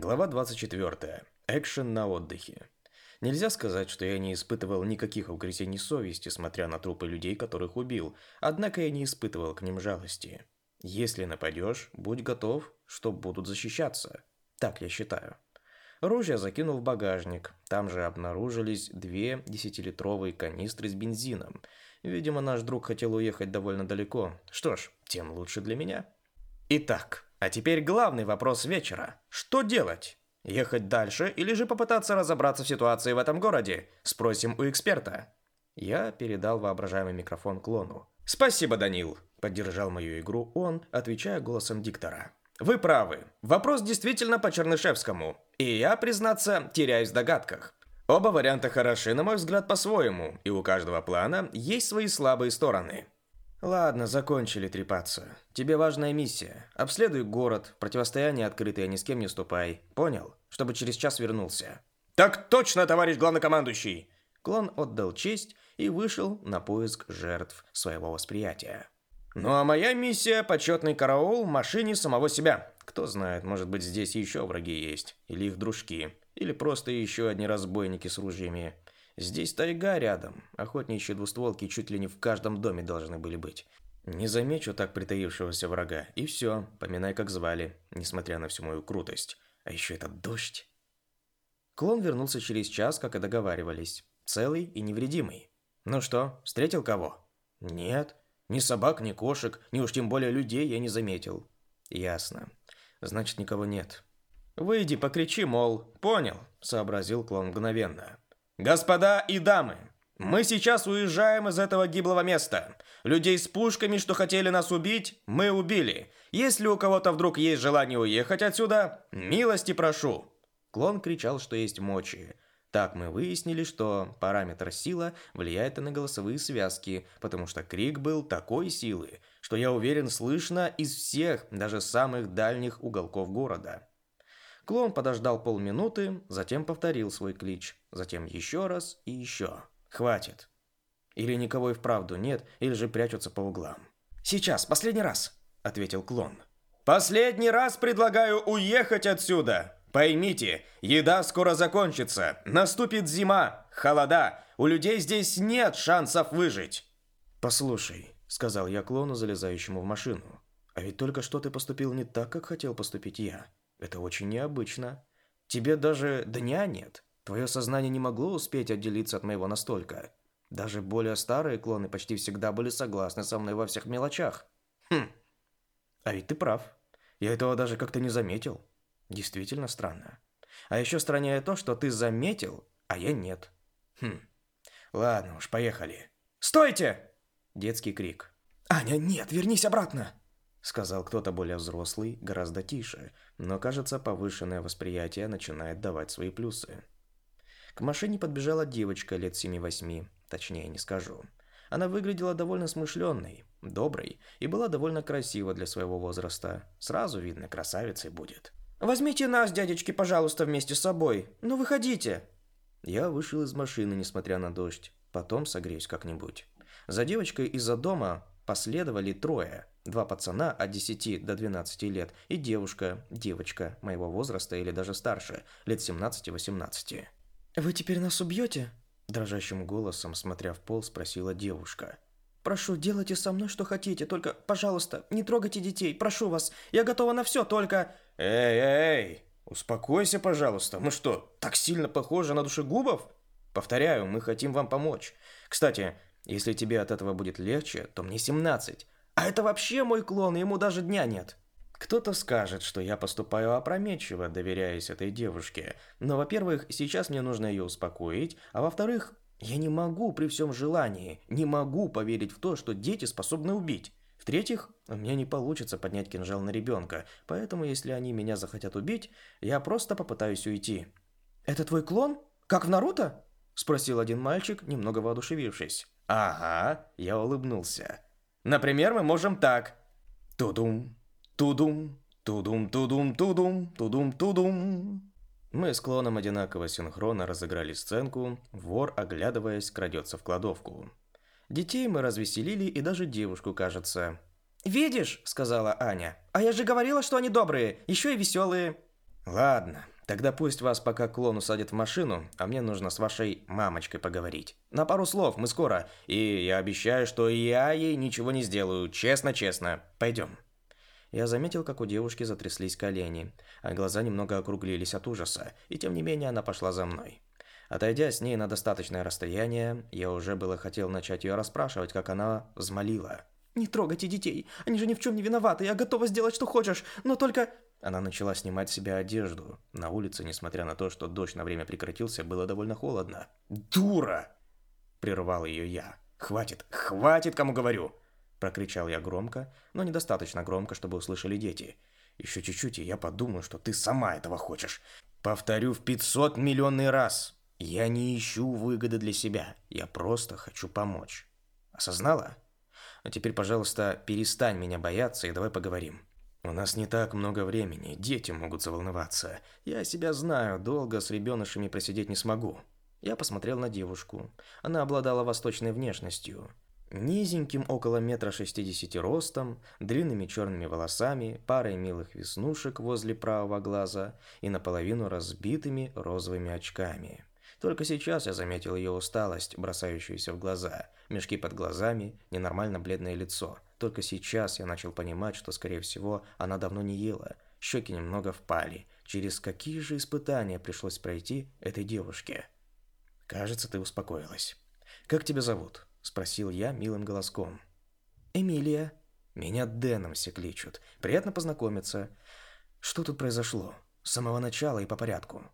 Глава 24. Экшен на отдыхе. Нельзя сказать, что я не испытывал никаких угрызений совести, смотря на трупы людей, которых убил, однако я не испытывал к ним жалости. Если нападешь, будь готов, что будут защищаться. Так я считаю. Ружья закинул в багажник. Там же обнаружились две десятилитровые канистры с бензином. Видимо, наш друг хотел уехать довольно далеко. Что ж, тем лучше для меня. Итак, а теперь главный вопрос вечера. Что делать? Ехать дальше или же попытаться разобраться в ситуации в этом городе? Спросим у эксперта. Я передал воображаемый микрофон клону. «Спасибо, Данил!» – поддержал мою игру он, отвечая голосом диктора. «Вы правы. Вопрос действительно по Чернышевскому. И я, признаться, теряюсь в догадках. Оба варианта хороши, на мой взгляд, по-своему, и у каждого плана есть свои слабые стороны. Ладно, закончили трепаться. Тебе важная миссия. Обследуй город, противостояние открытое, ни с кем не ступай. Понял? Чтобы через час вернулся. Так точно, товарищ главнокомандующий! Клон отдал честь и вышел на поиск жертв своего восприятия. Ну а моя миссия – почетный караул в машине самого себя. Кто знает, может быть здесь еще враги есть. Или их дружки. Или просто еще одни разбойники с ружьями. Здесь тайга рядом. Охотничьи двустволки чуть ли не в каждом доме должны были быть. Не замечу так притаившегося врага, и все, поминай, как звали, несмотря на всю мою крутость. А еще этот дождь. Клон вернулся через час, как и договаривались. Целый и невредимый. Ну что, встретил кого? Нет. Ни собак, ни кошек, ни уж тем более людей я не заметил. Ясно. Значит, никого нет. «Выйди, покричи, мол, понял», — сообразил клон мгновенно. «Господа и дамы, мы сейчас уезжаем из этого гиблого места. Людей с пушками, что хотели нас убить, мы убили. Если у кого-то вдруг есть желание уехать отсюда, милости прошу!» Клон кричал, что есть мочи. Так мы выяснили, что параметр сила влияет и на голосовые связки, потому что крик был такой силы, что я уверен слышно из всех, даже самых дальних уголков города. Клон подождал полминуты, затем повторил свой клич, затем еще раз и еще. Хватит. Или никого и вправду нет, или же прячутся по углам. «Сейчас, последний раз», — ответил клон. «Последний раз предлагаю уехать отсюда!» Поймите, еда скоро закончится, наступит зима, холода, у людей здесь нет шансов выжить. Послушай, сказал я клону, залезающему в машину, а ведь только что ты поступил не так, как хотел поступить я. Это очень необычно. Тебе даже дня нет. Твое сознание не могло успеть отделиться от моего настолько. Даже более старые клоны почти всегда были согласны со мной во всех мелочах. Хм. А ведь ты прав. Я этого даже как-то не заметил. Действительно странно. А еще страннее то, что ты заметил, а я нет. Хм. Ладно уж, поехали. Стойте! Детский крик. Аня, нет, вернись обратно сказал кто-то более взрослый, гораздо тише, но, кажется, повышенное восприятие начинает давать свои плюсы. К машине подбежала девочка лет 7-8, точнее не скажу. Она выглядела довольно смышленной, доброй и была довольно красива для своего возраста. Сразу видно, красавицей будет. «Возьмите нас, дядечки, пожалуйста, вместе с собой. Ну, выходите!» Я вышел из машины, несмотря на дождь. Потом согреюсь как-нибудь. За девочкой из-за дома последовали трое – Два пацана а от 10 до 12 лет и девушка, девочка моего возраста или даже старше, лет 17-18. «Вы теперь нас убьете?» Дрожащим голосом, смотря в пол, спросила девушка. «Прошу, делайте со мной что хотите, только, пожалуйста, не трогайте детей, прошу вас, я готова на все, только...» «Эй, эй, успокойся, пожалуйста, мы что, так сильно похожи на душегубов?» «Повторяю, мы хотим вам помочь. Кстати, если тебе от этого будет легче, то мне 17. А это вообще мой клон, ему даже дня нет. Кто-то скажет, что я поступаю опрометчиво, доверяясь этой девушке. Но, во-первых, сейчас мне нужно ее успокоить, а во-вторых, я не могу при всем желании, не могу поверить в то, что дети способны убить. В-третьих, у меня не получится поднять кинжал на ребенка, поэтому если они меня захотят убить, я просто попытаюсь уйти. «Это твой клон? Как в Наруто?» – спросил один мальчик, немного воодушевившись. «Ага», – я улыбнулся. Например, мы можем так. Тудум, тудум, тудум, тудум, тудум, тудум, тудум. Мы с клоном одинаково синхронно разыграли сценку, вор, оглядываясь, крадется в кладовку. Детей мы развеселили и даже девушку, кажется. «Видишь», — сказала Аня, — «а я же говорила, что они добрые, еще и веселые». «Ладно», Тогда пусть вас пока клон усадит в машину, а мне нужно с вашей мамочкой поговорить. На пару слов, мы скоро. И я обещаю, что я ей ничего не сделаю. Честно-честно. Пойдем. Я заметил, как у девушки затряслись колени, а глаза немного округлились от ужаса, и тем не менее она пошла за мной. Отойдя с ней на достаточное расстояние, я уже было хотел начать ее расспрашивать, как она взмолила. «Не трогайте детей, они же ни в чем не виноваты, я готова сделать, что хочешь, но только...» Она начала снимать с себя одежду. На улице, несмотря на то, что дождь на время прекратился, было довольно холодно. «Дура!» – прервал ее я. «Хватит! Хватит, кому говорю!» – прокричал я громко, но недостаточно громко, чтобы услышали дети. «Еще чуть-чуть, и я подумаю, что ты сама этого хочешь. Повторю в 500 миллионный раз. Я не ищу выгоды для себя. Я просто хочу помочь. Осознала? А теперь, пожалуйста, перестань меня бояться и давай поговорим. У нас не так много времени, дети могут заволноваться. Я себя знаю, долго с ребенышами просидеть не смогу. Я посмотрел на девушку. Она обладала восточной внешностью. Низеньким около метра шестидесяти ростом, длинными черными волосами, парой милых веснушек возле правого глаза и наполовину разбитыми розовыми очками. Только сейчас я заметил ее усталость, бросающуюся в глаза, мешки под глазами, ненормально бледное лицо, только сейчас я начал понимать, что, скорее всего, она давно не ела. Щеки немного впали. Через какие же испытания пришлось пройти этой девушке? Кажется, ты успокоилась. Как тебя зовут? спросил я милым голоском. Эмилия. Меня Дэном все кличут. Приятно познакомиться. Что тут произошло? С самого начала и по порядку.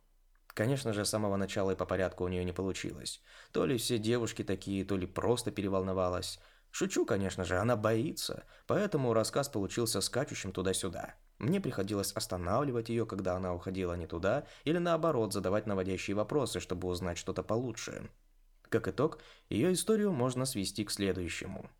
Конечно же, с самого начала и по порядку у нее не получилось. То ли все девушки такие, то ли просто переволновалась. Шучу, конечно же, она боится, поэтому рассказ получился скачущим туда-сюда. Мне приходилось останавливать ее, когда она уходила не туда, или наоборот, задавать наводящие вопросы, чтобы узнать что-то получше. Как итог, ее историю можно свести к следующему.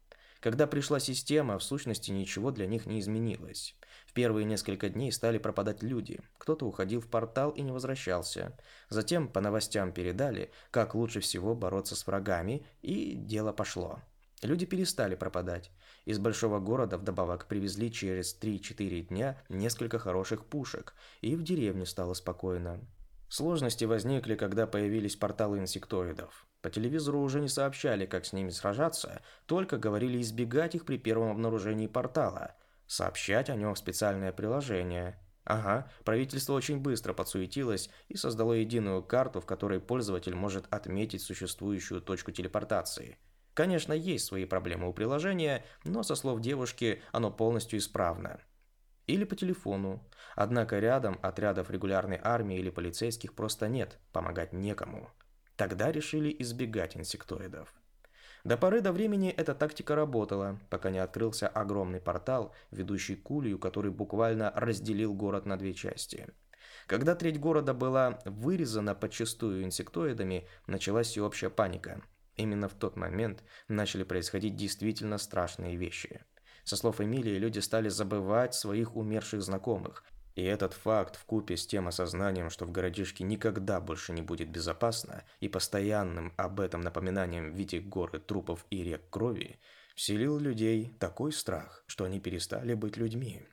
Когда пришла система, в сущности ничего для них не изменилось. В первые несколько дней стали пропадать люди. Кто-то уходил в портал и не возвращался. Затем по новостям передали, как лучше всего бороться с врагами, и дело пошло. Люди перестали пропадать. Из большого города вдобавок привезли через 3-4 дня несколько хороших пушек, и в деревне стало спокойно. Сложности возникли, когда появились порталы инсектоидов. По телевизору уже не сообщали, как с ними сражаться, только говорили избегать их при первом обнаружении портала, сообщать о нем в специальное приложение. Ага, правительство очень быстро подсуетилось и создало единую карту, в которой пользователь может отметить существующую точку телепортации – Конечно, есть свои проблемы у приложения, но со слов девушки оно полностью исправно. Или по телефону. Однако рядом отрядов регулярной армии или полицейских просто нет, помогать некому. Тогда решили избегать инсектоидов. До поры до времени эта тактика работала, пока не открылся огромный портал, ведущий к улью, который буквально разделил город на две части. Когда треть города была вырезана подчастую инсектоидами, началась всеобщая паника – Именно в тот момент начали происходить действительно страшные вещи. Со слов Эмилии, люди стали забывать своих умерших знакомых. И этот факт, в купе с тем осознанием, что в городишке никогда больше не будет безопасно, и постоянным об этом напоминанием в виде горы трупов и рек крови, вселил людей такой страх, что они перестали быть людьми.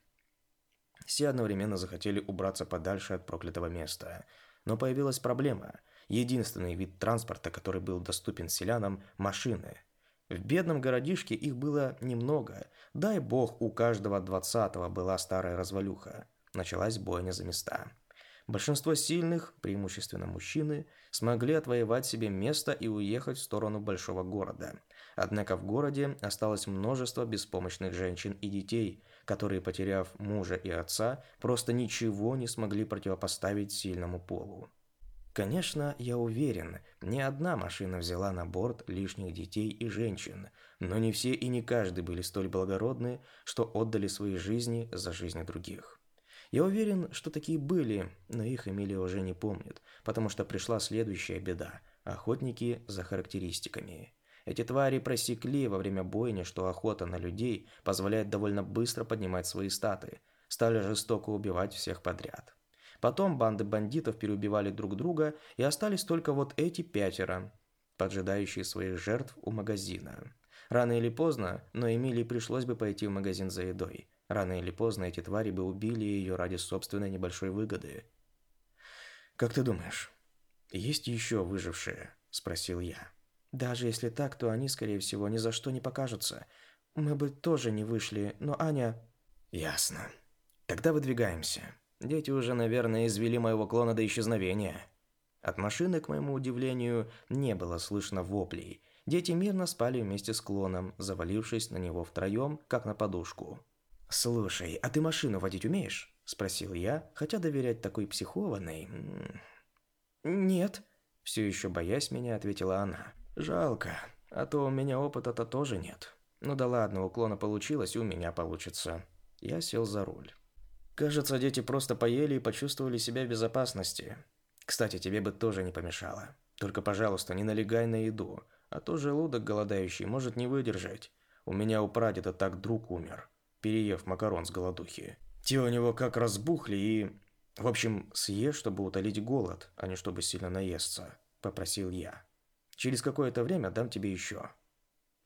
Все одновременно захотели убраться подальше от проклятого места. Но появилась проблема – Единственный вид транспорта, который был доступен селянам – машины. В бедном городишке их было немного. Дай бог, у каждого двадцатого была старая развалюха. Началась бойня за места. Большинство сильных, преимущественно мужчины, смогли отвоевать себе место и уехать в сторону большого города. Однако в городе осталось множество беспомощных женщин и детей, которые, потеряв мужа и отца, просто ничего не смогли противопоставить сильному полу. Конечно, я уверен, ни одна машина взяла на борт лишних детей и женщин, но не все и не каждый были столь благородны, что отдали свои жизни за жизни других. Я уверен, что такие были, но их Эмилия уже не помнит, потому что пришла следующая беда – охотники за характеристиками. Эти твари просекли во время бойни, что охота на людей позволяет довольно быстро поднимать свои статы, стали жестоко убивать всех подряд. Потом банды бандитов переубивали друг друга, и остались только вот эти пятеро, поджидающие своих жертв у магазина. Рано или поздно, но Эмилии пришлось бы пойти в магазин за едой. Рано или поздно эти твари бы убили ее ради собственной небольшой выгоды. «Как ты думаешь, есть еще выжившие?» – спросил я. «Даже если так, то они, скорее всего, ни за что не покажутся. Мы бы тоже не вышли, но Аня...» «Ясно. Тогда выдвигаемся». Дети уже, наверное, извели моего клона до исчезновения. От машины, к моему удивлению, не было слышно воплей. Дети мирно спали вместе с клоном, завалившись на него втроем, как на подушку. «Слушай, а ты машину водить умеешь?» – спросил я, хотя доверять такой психованной... «Нет», – все еще боясь меня, ответила она. «Жалко, а то у меня опыта-то тоже нет. Ну да ладно, у клона получилось, у меня получится». Я сел за руль. Кажется, дети просто поели и почувствовали себя в безопасности. Кстати, тебе бы тоже не помешало. Только, пожалуйста, не налегай на еду, а то желудок голодающий может не выдержать. У меня у прадеда так друг умер, переев макарон с голодухи. Те у него как разбухли и... В общем, съешь, чтобы утолить голод, а не чтобы сильно наесться», – попросил я. «Через какое-то время дам тебе еще».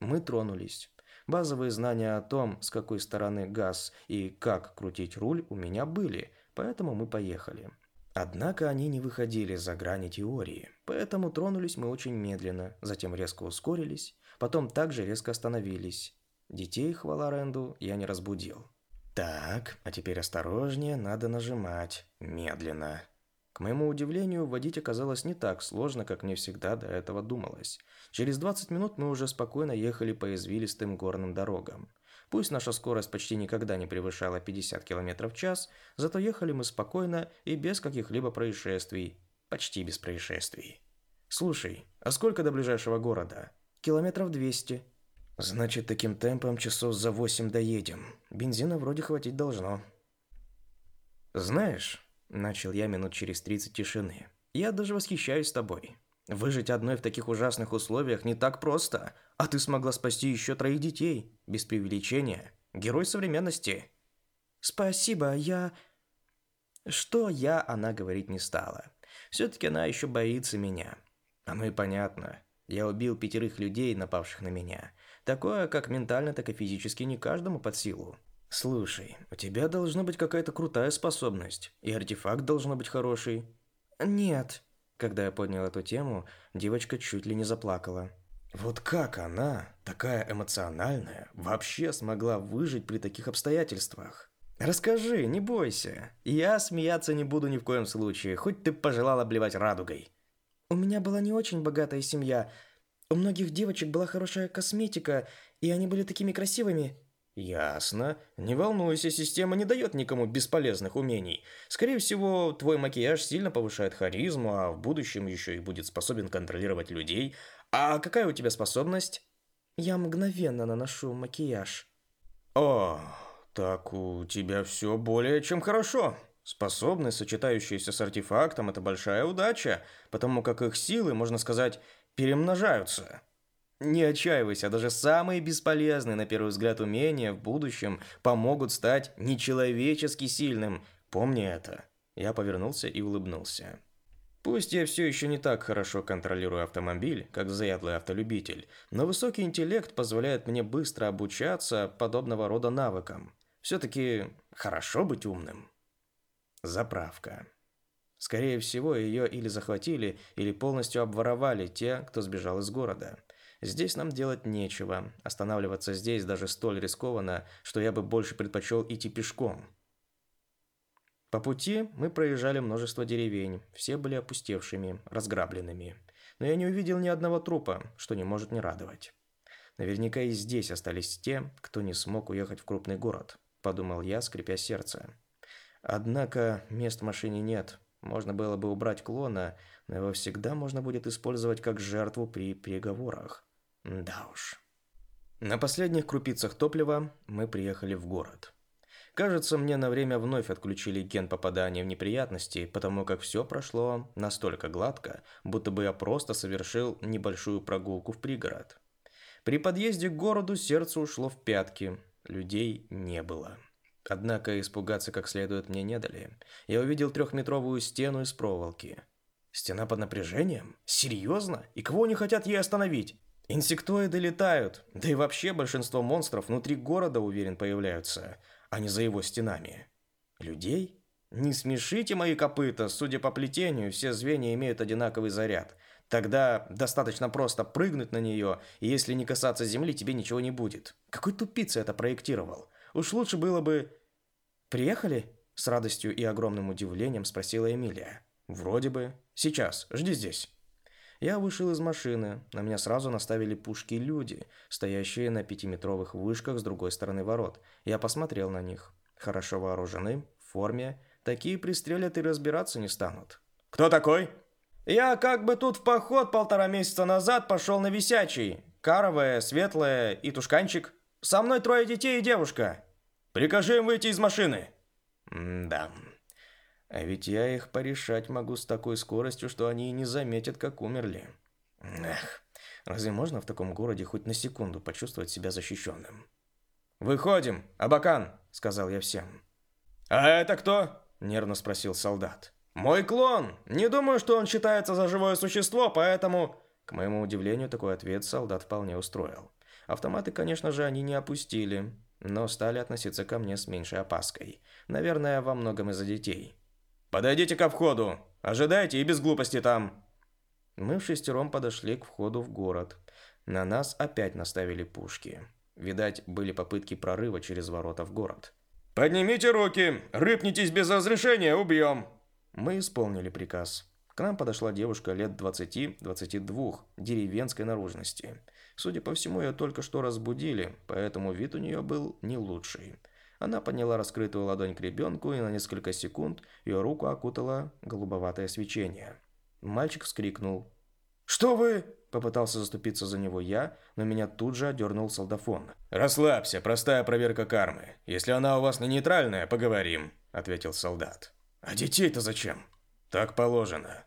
Мы тронулись. Базовые знания о том, с какой стороны газ и как крутить руль у меня были, поэтому мы поехали. Однако они не выходили за грани теории, поэтому тронулись мы очень медленно, затем резко ускорились, потом также резко остановились. Детей, хвала Ренду, я не разбудил. Так, а теперь осторожнее, надо нажимать. Медленно. К моему удивлению, водить оказалось не так сложно, как мне всегда до этого думалось. Через 20 минут мы уже спокойно ехали по извилистым горным дорогам. Пусть наша скорость почти никогда не превышала 50 км в час, зато ехали мы спокойно и без каких-либо происшествий. Почти без происшествий. «Слушай, а сколько до ближайшего города?» «Километров 200». «Значит, таким темпом часов за 8 доедем. Бензина вроде хватить должно». «Знаешь...» Начал я минут через 30 тишины. «Я даже восхищаюсь тобой. Выжить одной в таких ужасных условиях не так просто, а ты смогла спасти еще троих детей, без преувеличения. Герой современности». «Спасибо, я...» Что я, она говорить не стала. Все-таки она еще боится меня. Оно и понятно. Я убил пятерых людей, напавших на меня. Такое, как ментально, так и физически, не каждому под силу. Слушай, у тебя должна быть какая-то крутая способность, и артефакт должно быть хороший. Нет. Когда я поднял эту тему, девочка чуть ли не заплакала. Вот как она, такая эмоциональная, вообще смогла выжить при таких обстоятельствах? Расскажи, не бойся. Я смеяться не буду ни в коем случае, хоть ты пожелала блевать радугой. У меня была не очень богатая семья. У многих девочек была хорошая косметика, и они были такими красивыми. Ясно. Не волнуйся, система не дает никому бесполезных умений. Скорее всего, твой макияж сильно повышает харизму, а в будущем еще и будет способен контролировать людей. А какая у тебя способность? Я мгновенно наношу макияж. О, так у тебя все более чем хорошо. Способность, сочетающаяся с артефактом, это большая удача, потому как их силы, можно сказать, перемножаются. Не отчаивайся, даже самые бесполезные на первый взгляд умения в будущем помогут стать нечеловечески сильным. Помни это. Я повернулся и улыбнулся. Пусть я все еще не так хорошо контролирую автомобиль, как заядлый автолюбитель, но высокий интеллект позволяет мне быстро обучаться подобного рода навыкам. Все-таки хорошо быть умным. Заправка. Скорее всего, ее или захватили, или полностью обворовали те, кто сбежал из города – Здесь нам делать нечего. Останавливаться здесь даже столь рискованно, что я бы больше предпочел идти пешком. По пути мы проезжали множество деревень, все были опустевшими, разграбленными. Но я не увидел ни одного трупа, что не может не радовать. Наверняка и здесь остались те, кто не смог уехать в крупный город, подумал я, скрипя сердце. Однако мест в машине нет. Можно было бы убрать клона, но его всегда можно будет использовать как жертву при переговорах. Да уж. На последних крупицах топлива мы приехали в город. Кажется, мне на время вновь отключили ген попадания в неприятности, потому как все прошло настолько гладко, будто бы я просто совершил небольшую прогулку в пригород. При подъезде к городу сердце ушло в пятки, людей не было. Однако испугаться как следует мне не дали. Я увидел трехметровую стену из проволоки. Стена под напряжением? Серьезно? И кого они хотят ей остановить? Инсектоиды летают, да и вообще большинство монстров внутри города, уверен, появляются, а не за его стенами. Людей? Не смешите мои копыта, судя по плетению, все звенья имеют одинаковый заряд. Тогда достаточно просто прыгнуть на нее, и если не касаться земли, тебе ничего не будет. Какой тупица это проектировал? Уж лучше было бы... Приехали? С радостью и огромным удивлением спросила Эмилия. Вроде бы. Сейчас, жди здесь. Я вышел из машины. На меня сразу наставили пушки люди, стоящие на пятиметровых вышках с другой стороны ворот. Я посмотрел на них. Хорошо вооружены, в форме. Такие пристрелят и разбираться не станут. «Кто такой?» «Я как бы тут в поход полтора месяца назад пошел на висячий. Каровая, светлая и тушканчик. Со мной трое детей и девушка. Прикажи им выйти из машины». М «Да, а ведь я их порешать могу с такой скоростью, что они и не заметят, как умерли. Эх, разве можно в таком городе хоть на секунду почувствовать себя защищенным? «Выходим, Абакан!» — сказал я всем. «А это кто?» — нервно спросил солдат. «Мой клон! Не думаю, что он считается за живое существо, поэтому...» К моему удивлению, такой ответ солдат вполне устроил. Автоматы, конечно же, они не опустили, но стали относиться ко мне с меньшей опаской. Наверное, во многом из-за детей. Подойдите к входу. Ожидайте и без глупости там. Мы в шестером подошли к входу в город. На нас опять наставили пушки. Видать, были попытки прорыва через ворота в город. «Поднимите руки! Рыпнитесь без разрешения! Убьем!» Мы исполнили приказ. К нам подошла девушка лет 20-22, деревенской наружности. Судя по всему, ее только что разбудили, поэтому вид у нее был не лучший. Она подняла раскрытую ладонь к ребенку, и на несколько секунд ее руку окутало голубоватое свечение. Мальчик вскрикнул. «Что вы?» – попытался заступиться за него я, но меня тут же одернул солдафон. «Расслабься, простая проверка кармы. Если она у вас не нейтральная, поговорим», – ответил солдат. «А детей-то зачем?» «Так положено».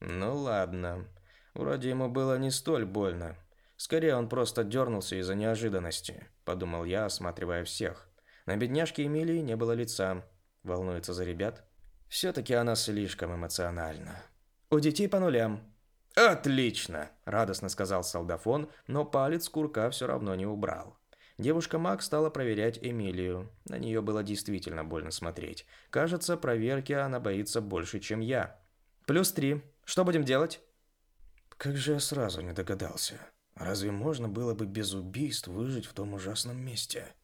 «Ну ладно. Вроде ему было не столь больно. Скорее, он просто дернулся из-за неожиданности», – подумал я, осматривая всех. На бедняжке Эмилии не было лица. Волнуется за ребят. Все-таки она слишком эмоциональна. У детей по нулям. Отлично, радостно сказал солдафон, но палец курка все равно не убрал. Девушка Мак стала проверять Эмилию. На нее было действительно больно смотреть. Кажется, проверки она боится больше, чем я. Плюс три. Что будем делать? Как же я сразу не догадался. Разве можно было бы без убийств выжить в том ужасном месте?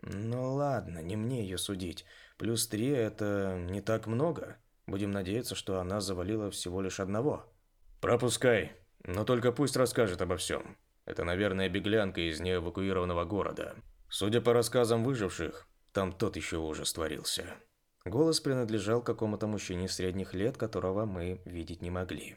Ну ладно, не мне ее судить. Плюс три – это не так много. Будем надеяться, что она завалила всего лишь одного. Пропускай, но только пусть расскажет обо всем. Это, наверное, беглянка из неэвакуированного города. Судя по рассказам выживших, там тот еще ужас творился. Голос принадлежал какому-то мужчине средних лет, которого мы видеть не могли.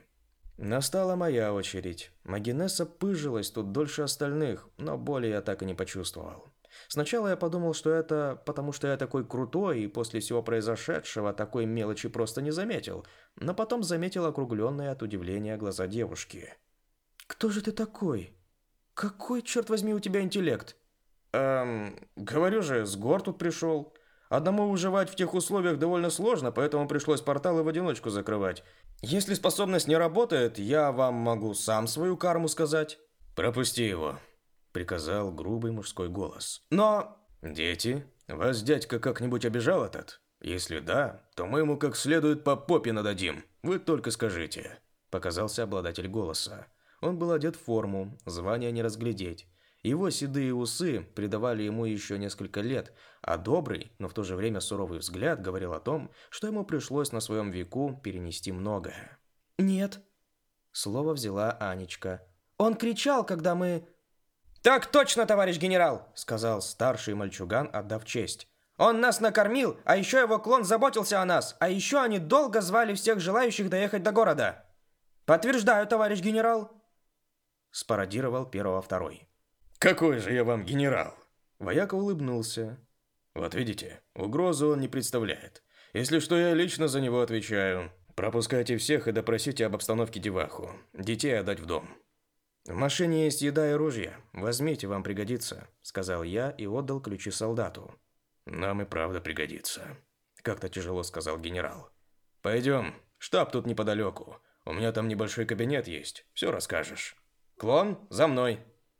Настала моя очередь. Магинесса пыжилась тут дольше остальных, но боли я так и не почувствовал. Сначала я подумал, что это потому, что я такой крутой и после всего произошедшего такой мелочи просто не заметил, но потом заметил округленные от удивления глаза девушки. «Кто же ты такой? Какой, черт возьми, у тебя интеллект?» «Эм, говорю же, с гор тут пришел. Одному выживать в тех условиях довольно сложно, поэтому пришлось порталы в одиночку закрывать. Если способность не работает, я вам могу сам свою карму сказать». «Пропусти его», приказал грубый мужской голос. Но... Дети, вас дядька как-нибудь обижал этот? Если да, то мы ему как следует по попе нададим. Вы только скажите. Показался обладатель голоса. Он был одет в форму, звания не разглядеть. Его седые усы придавали ему еще несколько лет, а добрый, но в то же время суровый взгляд говорил о том, что ему пришлось на своем веку перенести многое. «Нет», — слово взяла Анечка. «Он кричал, когда мы...» «Так точно, товарищ генерал!» — сказал старший мальчуган, отдав честь. «Он нас накормил, а еще его клон заботился о нас, а еще они долго звали всех желающих доехать до города!» «Подтверждаю, товарищ генерал!» — спародировал первого второй. «Какой же я вам генерал!» Вояка улыбнулся. «Вот видите, угрозу он не представляет. Если что, я лично за него отвечаю. Пропускайте всех и допросите об обстановке деваху. Детей отдать в дом». «В машине есть еда и ружья. Возьмите, вам пригодится», — сказал я и отдал ключи солдату. «Нам и правда пригодится», — как-то тяжело сказал генерал. «Пойдем. Штаб тут неподалеку. У меня там небольшой кабинет есть. Все расскажешь». «Клон, за мной!»